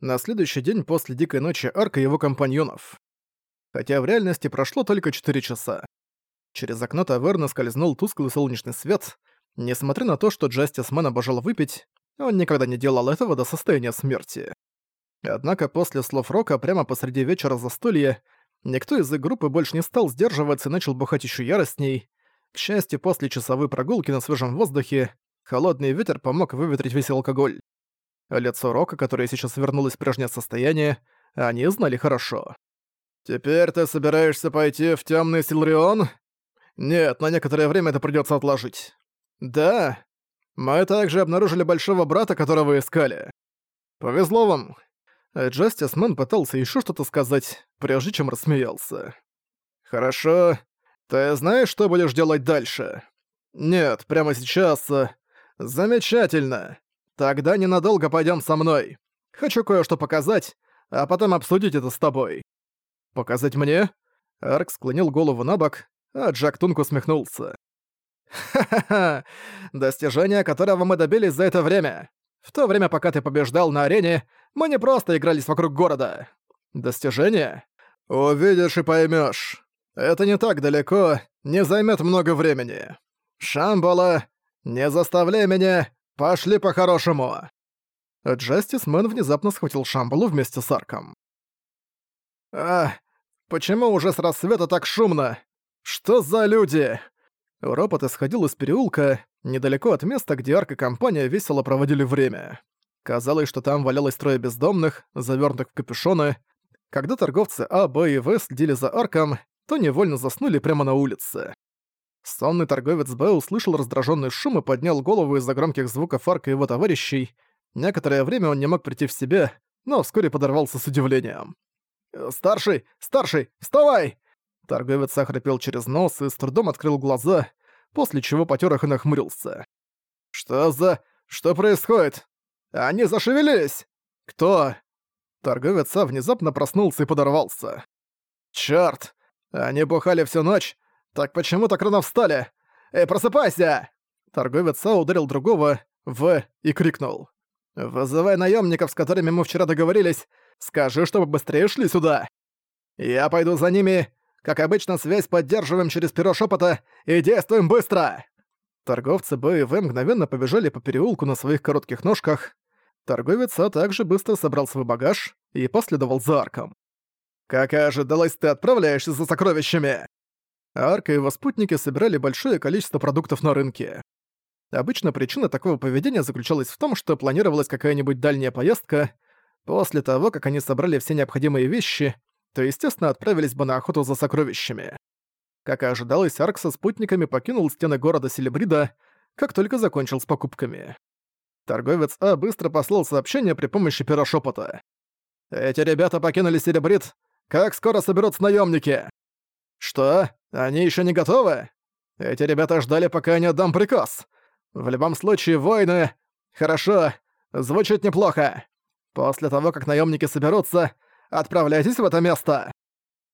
на следующий день после Дикой Ночи Арка и его компаньонов. Хотя в реальности прошло только 4 часа. Через окно таверны скользнул тусклый солнечный свет. Несмотря на то, что Джастис Мэн обожал выпить, он никогда не делал этого до состояния смерти. Однако после слов Рока прямо посреди вечера застолья никто из их группы больше не стал сдерживаться и начал бухать еще яростней. К счастью, после часовой прогулки на свежем воздухе холодный ветер помог выветрить весь алкоголь. Лицо Рока, которое сейчас вернулось в прежнее состояние, они знали хорошо. «Теперь ты собираешься пойти в Тёмный Силрион?» «Нет, на некоторое время это придётся отложить». «Да. Мы также обнаружили большого брата, которого искали. Повезло вам». Джастис Мэн пытался ещё что-то сказать, прежде чем рассмеялся. «Хорошо. Ты знаешь, что будешь делать дальше?» «Нет, прямо сейчас. Замечательно. Тогда ненадолго пойдем со мной. Хочу кое-что показать, а потом обсудить это с тобой. Показать мне? Арк склонил голову на бок, а Джак Тунк усмехнулся. «Ха-ха-ха! Достижение, которого мы добились за это время. В то время, пока ты побеждал на арене, мы не просто игрались вокруг города. Достижение? Увидишь и поймешь. Это не так далеко, не займет много времени. Шамбала, не заставляй меня «Пошли по-хорошему!» Джастис Мэн внезапно схватил Шамбалу вместе с Арком. «А, почему уже с рассвета так шумно? Что за люди?» Ропот исходил из переулка, недалеко от места, где Арк и компания весело проводили время. Казалось, что там валялось трое бездомных, завёрнутых в капюшоны. Когда торговцы А, Б и В следили за Арком, то невольно заснули прямо на улице. Сонный торговец Б услышал раздраженный шум и поднял голову из-за громких звуков арка его товарищей. Некоторое время он не мог прийти в себя, но вскоре подорвался с удивлением. «Старший! Старший! Вставай!» Торговец охрапел через нос и с трудом открыл глаза, после чего потер их и нахмурился. «Что за... что происходит? Они зашевелились! Кто?» Торговец А внезапно проснулся и подорвался. «Чёрт! Они бухали всю ночь, «Так почему так рано встали? Эй, просыпайся!» Торговец А ударил другого в и крикнул. «Вызывай наемников, с которыми мы вчера договорились. Скажи, чтобы быстрее шли сюда. Я пойду за ними. Как обычно, связь поддерживаем через перо шепота и действуем быстро!» Торговцы Б и В мгновенно побежали по переулку на своих коротких ножках. Торговец А также быстро собрал свой багаж и последовал за арком. «Как и ожидалось, ты отправляешься за сокровищами!» А Арка и его спутники собирали большое количество продуктов на рынке. Обычно причина такого поведения заключалась в том, что планировалась какая-нибудь дальняя поездка. После того, как они собрали все необходимые вещи, то, естественно, отправились бы на охоту за сокровищами. Как и ожидалось, Арк со спутниками покинул стены города Селебрида, как только закончил с покупками. Торговец А быстро послал сообщение при помощи пера. «Эти ребята покинули Серебрит. Как скоро соберутся наемники? «Что? Они еще не готовы? Эти ребята ждали, пока я не отдам приказ. В любом случае, войны... Хорошо, звучит неплохо. После того, как наемники соберутся, отправляйтесь в это место».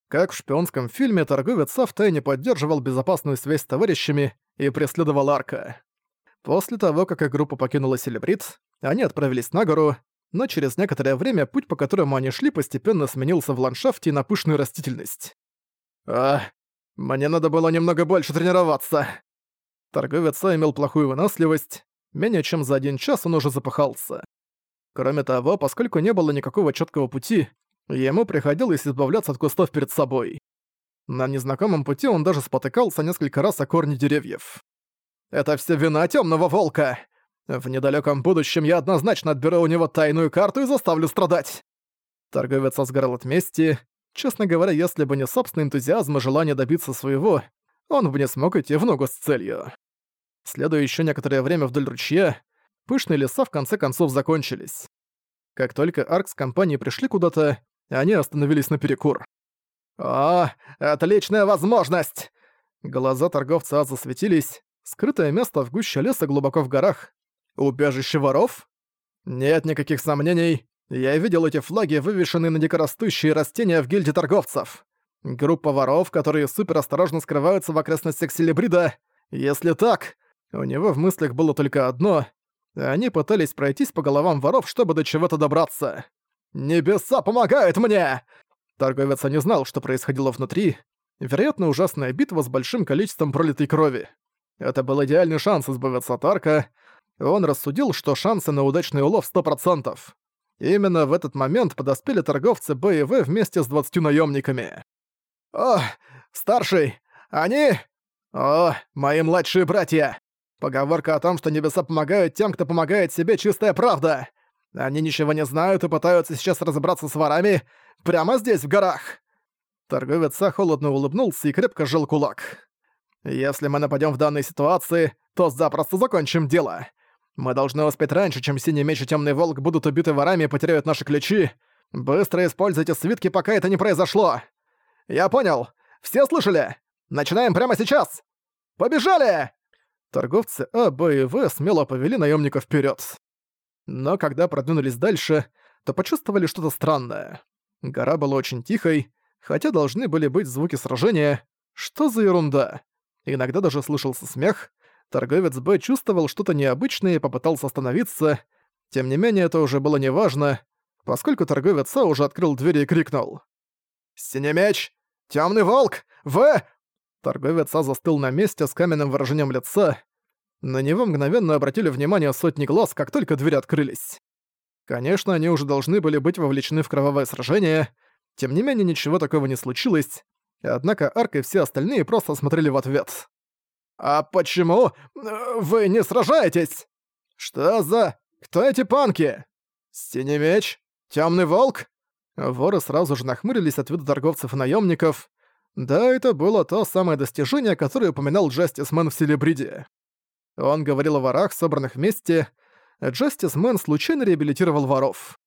Как в шпионском фильме, торговец Сав тайне поддерживал безопасную связь с товарищами и преследовал Арка. После того, как их группа покинула Селебрит, они отправились на гору, но через некоторое время путь, по которому они шли, постепенно сменился в ландшафте на пышную растительность. «А, мне надо было немного больше тренироваться». Торговец имел плохую выносливость. Менее чем за один час он уже запахался. Кроме того, поскольку не было никакого четкого пути, ему приходилось избавляться от кустов перед собой. На незнакомом пути он даже спотыкался несколько раз о корни деревьев. «Это все вина темного волка! В недалеком будущем я однозначно отберу у него тайную карту и заставлю страдать!» Торговец сгорал от мести, Честно говоря, если бы не собственный энтузиазм и желание добиться своего, он бы не смог идти в ногу с целью. Следуя еще некоторое время вдоль ручья, пышные леса в конце концов закончились. Как только Арк с компанией пришли куда-то, они остановились на перекур. «О, отличная возможность!» Глаза торговца засветились. Скрытое место в гуще леса глубоко в горах. Убежище воров? Нет никаких сомнений. Я видел эти флаги, вывешенные на дикорастущие растения в гильдии торговцев. Группа воров, которые суперосторожно скрываются в окрестностях Селебрида. Если так, у него в мыслях было только одно. Они пытались пройтись по головам воров, чтобы до чего-то добраться. Небеса помогают мне!» Торговец не знал, что происходило внутри. Вероятно, ужасная битва с большим количеством пролитой крови. Это был идеальный шанс избавиться от арка. Он рассудил, что шансы на удачный улов 100%. Именно в этот момент подоспели торговцы Б и В вместе с 20 наемниками. «О, старший! Они... О, мои младшие братья! Поговорка о том, что небеса помогают тем, кто помогает себе, чистая правда. Они ничего не знают и пытаются сейчас разобраться с ворами прямо здесь, в горах. Торговец холодно улыбнулся и крепко сжал кулак. «Если мы нападем в данной ситуации, то запросто закончим дело. Мы должны успеть раньше, чем Синий Меч и Темный Волк будут убиты ворами и потеряют наши ключи. Быстро используйте свитки, пока это не произошло. Я понял. Все слышали? Начинаем прямо сейчас. Побежали!» Торговцы А, Б и В смело повели наемников вперед. Но когда продвинулись дальше, то почувствовали что-то странное. Гора была очень тихой, хотя должны были быть звуки сражения. Что за ерунда? Иногда даже слышался смех. Торговец Б чувствовал что-то необычное и попытался остановиться. Тем не менее, это уже было неважно, поскольку торговец А уже открыл дверь и крикнул. «Синий меч! Тёмный волк! В!» Торговец А застыл на месте с каменным выражением лица. На него мгновенно обратили внимание сотни глаз, как только двери открылись. Конечно, они уже должны были быть вовлечены в кровавое сражение, тем не менее ничего такого не случилось, однако Арк и все остальные просто смотрели в ответ. «А почему вы не сражаетесь? Что за... Кто эти панки? Синий меч? Тёмный волк?» Воры сразу же нахмурились от вида торговцев и наемников, да, это было то самое достижение, которое упоминал Джастис Мэн в Селебриде. Он говорил о ворах, собранных вместе. Джастис Мэн случайно реабилитировал воров.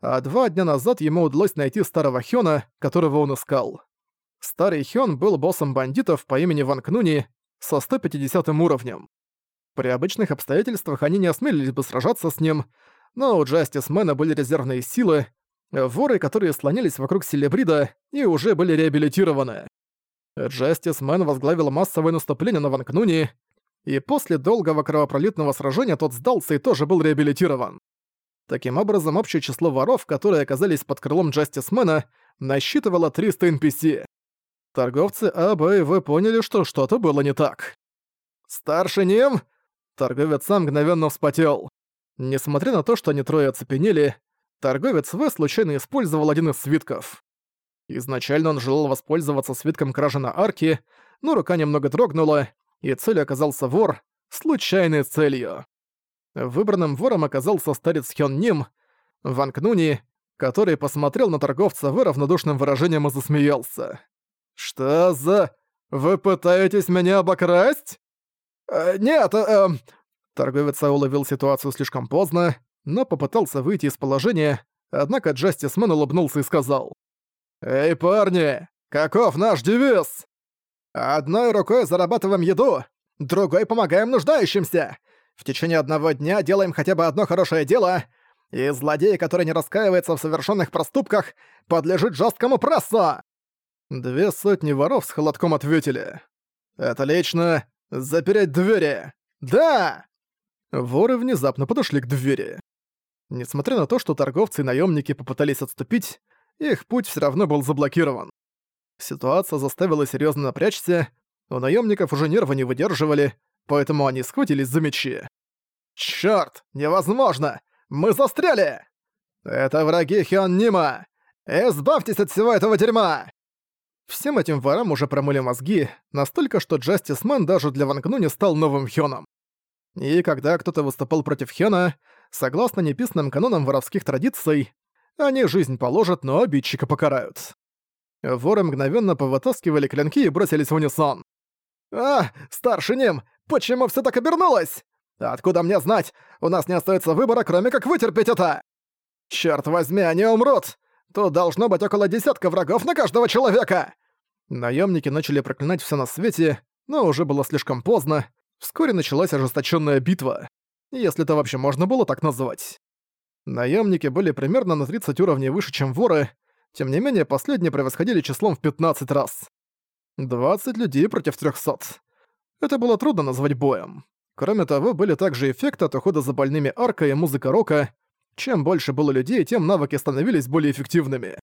А два дня назад ему удалось найти старого Хёна, которого он искал. Старый Хён был боссом бандитов по имени Ван Кнуни со 150 уровнем. При обычных обстоятельствах они не осмелились бы сражаться с ним, но у Джастис Мэна были резервные силы, воры, которые слонялись вокруг Селебрида и уже были реабилитированы. Джастис Мэн возглавил массовое наступление на Ванкнуни, и после долгого кровопролитного сражения тот сдался и тоже был реабилитирован. Таким образом, общее число воров, которые оказались под крылом Джастисмена, насчитывало 300 NPC. Торговцы А, Б и В поняли, что что-то было не так. «Старший Ним!» Торговец сам мгновенно вспотел. Несмотря на то, что они трое оцепенели, торговец В случайно использовал один из свитков. Изначально он желал воспользоваться свитком кражи на арке, но рука немного дрогнула, и целью оказался вор, случайной целью. Выбранным вором оказался старец Хён Ним, Ван Кнуни, который посмотрел на торговца В равнодушным выражением и засмеялся. «Что за... Вы пытаетесь меня обокрасть?» э, «Нет, э, э...» Торговец уловил ситуацию слишком поздно, но попытался выйти из положения, однако Джастисмен улыбнулся и сказал. «Эй, парни, каков наш девиз? Одной рукой зарабатываем еду, другой помогаем нуждающимся. В течение одного дня делаем хотя бы одно хорошее дело, и злодей, который не раскаивается в совершенных проступках, подлежит жесткому прессу!» Две сотни воров с холодком ответили. «Это лично запереть двери! Да!» Воры внезапно подошли к двери. Несмотря на то, что торговцы и наемники попытались отступить, их путь все равно был заблокирован. Ситуация заставила серьезно напрячься, у наемников уже нервы не выдерживали, поэтому они схватились за мечи. Черт, невозможно! Мы застряли! Это враги Хён-Нима! Избавьтесь от всего этого дерьма!» Всем этим ворам уже промыли мозги, настолько, что Джастис Мэн даже для Ван не стал новым Хёном. И когда кто-то выступал против Хёна, согласно неписанным канонам воровских традиций, они жизнь положат, но обидчика покарают. Воры мгновенно повытаскивали клинки и бросились в унисон. «А, старший Ним, почему все так обернулось? Откуда мне знать? У нас не остается выбора, кроме как вытерпеть это! Черт возьми, они умрут! Тут должно быть около десятка врагов на каждого человека!» Наемники начали проклинать все на свете, но уже было слишком поздно. Вскоре началась ожесточенная битва если это вообще можно было так назвать. Наемники были примерно на 30 уровней выше, чем воры, тем не менее последние превосходили числом в 15 раз. 20 людей против 300. Это было трудно назвать боем. Кроме того, были также эффекты от ухода за больными арка и музыка рока. Чем больше было людей, тем навыки становились более эффективными.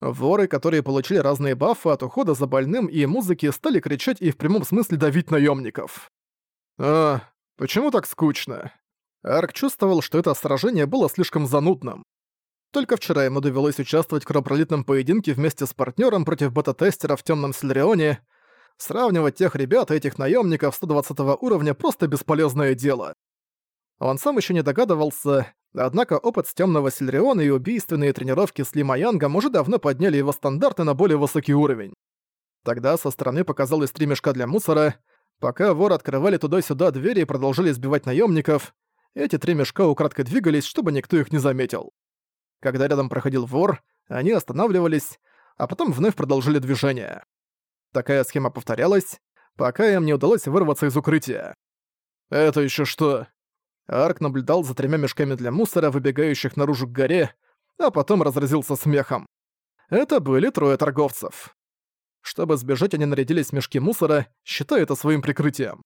Воры, которые получили разные бафы от ухода за больным и музыки, стали кричать и в прямом смысле давить наемников. «А, почему так скучно?» Арк чувствовал, что это сражение было слишком занудным. Только вчера ему довелось участвовать в кровопролитном поединке вместе с партнером против бета-тестера в темном Сильрионе. Сравнивать тех ребят и этих наемников 120 уровня просто бесполезное дело. Он сам еще не догадывался, однако опыт с темного Сильриона и убийственные тренировки с Ли Маянгом уже давно подняли его стандарты на более высокий уровень. Тогда со стороны показалось три мешка для мусора. Пока воры открывали туда-сюда двери и продолжали сбивать наемников, эти три мешка украдкой двигались, чтобы никто их не заметил. Когда рядом проходил вор, они останавливались, а потом вновь продолжили движение. Такая схема повторялась, пока им не удалось вырваться из укрытия. «Это еще что?» Арк наблюдал за тремя мешками для мусора, выбегающих наружу к горе, а потом разразился смехом. Это были трое торговцев. Чтобы сбежать, они нарядились в мешки мусора, считая это своим прикрытием.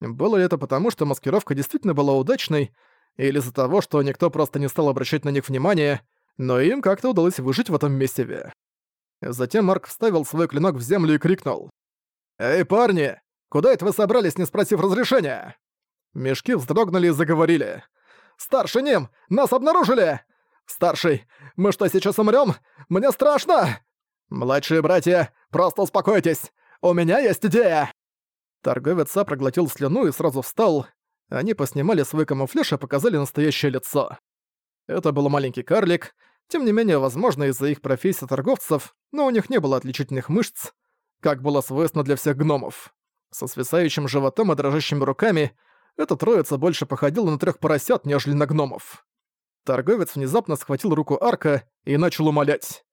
Было ли это потому, что маскировка действительно была удачной, или из-за того, что никто просто не стал обращать на них внимания, но им как-то удалось выжить в этом месиве. Затем Марк вставил свой клинок в землю и крикнул. «Эй, парни! Куда это вы собрались, не спросив разрешения?» Мешки вздрогнули и заговорили. «Старший Ним! Нас обнаружили! Старший, мы что, сейчас умрём? Мне страшно!» «Младшие братья, просто успокойтесь! У меня есть идея!» Торговец Са проглотил слюну и сразу встал. Они поснимали свой камуфляж и показали настоящее лицо. Это был маленький карлик, тем не менее, возможно, из-за их профессии торговцев, но у них не было отличительных мышц, как было свойственно для всех гномов. Со свисающим животом и дрожащими руками эта троица больше походила на трех поросят, нежели на гномов. Торговец внезапно схватил руку Арка и начал умолять.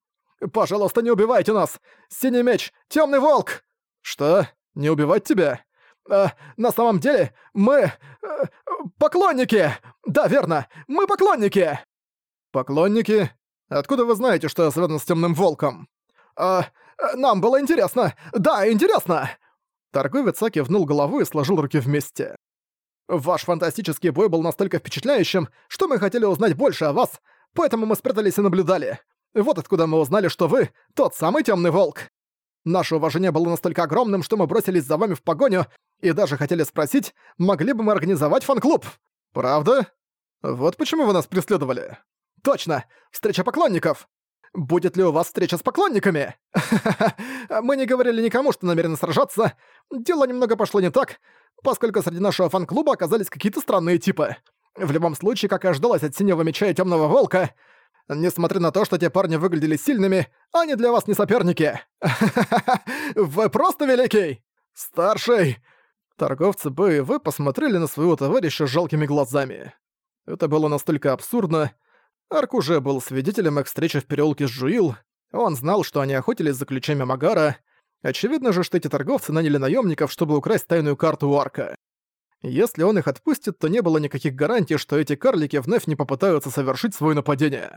«Пожалуйста, не убивайте нас! Синий меч! Темный волк!» «Что? Не убивать тебя?» «Э, «На самом деле, мы... Э, поклонники! Да, верно, мы поклонники!» «Поклонники? Откуда вы знаете, что я связан с темным волком?» «Э, нам было интересно! Да, интересно!» Торговец кивнул головой и сложил руки вместе. Ваш фантастический бой был настолько впечатляющим, что мы хотели узнать больше о вас, поэтому мы спрятались и наблюдали. Вот откуда мы узнали, что вы — тот самый Темный Волк. Наше уважение было настолько огромным, что мы бросились за вами в погоню и даже хотели спросить, могли бы мы организовать фан-клуб. Правда? Вот почему вы нас преследовали. Точно! Встреча поклонников! Будет ли у вас встреча с поклонниками? Мы не говорили никому, что намерены сражаться. Дело немного пошло не так, поскольку среди нашего фан-клуба оказались какие-то странные типы. В любом случае, как и ожидалось от синего меча и темного волка, несмотря на то, что те парни выглядели сильными, они для вас не соперники. Вы просто великий! Старший! Торговцы бы вы посмотрели на своего товарища жалкими глазами. Это было настолько абсурдно. Арк уже был свидетелем их встречи в переулке с Жуил. Он знал, что они охотились за ключами Магара, Очевидно же, что эти торговцы наняли наемников, чтобы украсть тайную карту у Арка. Если он их отпустит, то не было никаких гарантий, что эти карлики вновь не попытаются совершить свое нападение.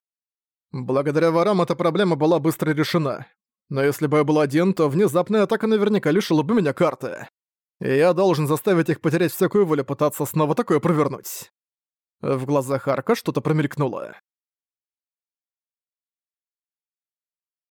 Благодаря ворам эта проблема была быстро решена. Но если бы я был один, то внезапная атака наверняка лишила бы меня карты. И я должен заставить их потерять всякую волю пытаться снова такое провернуть. В глазах Арка что-то промелькнуло.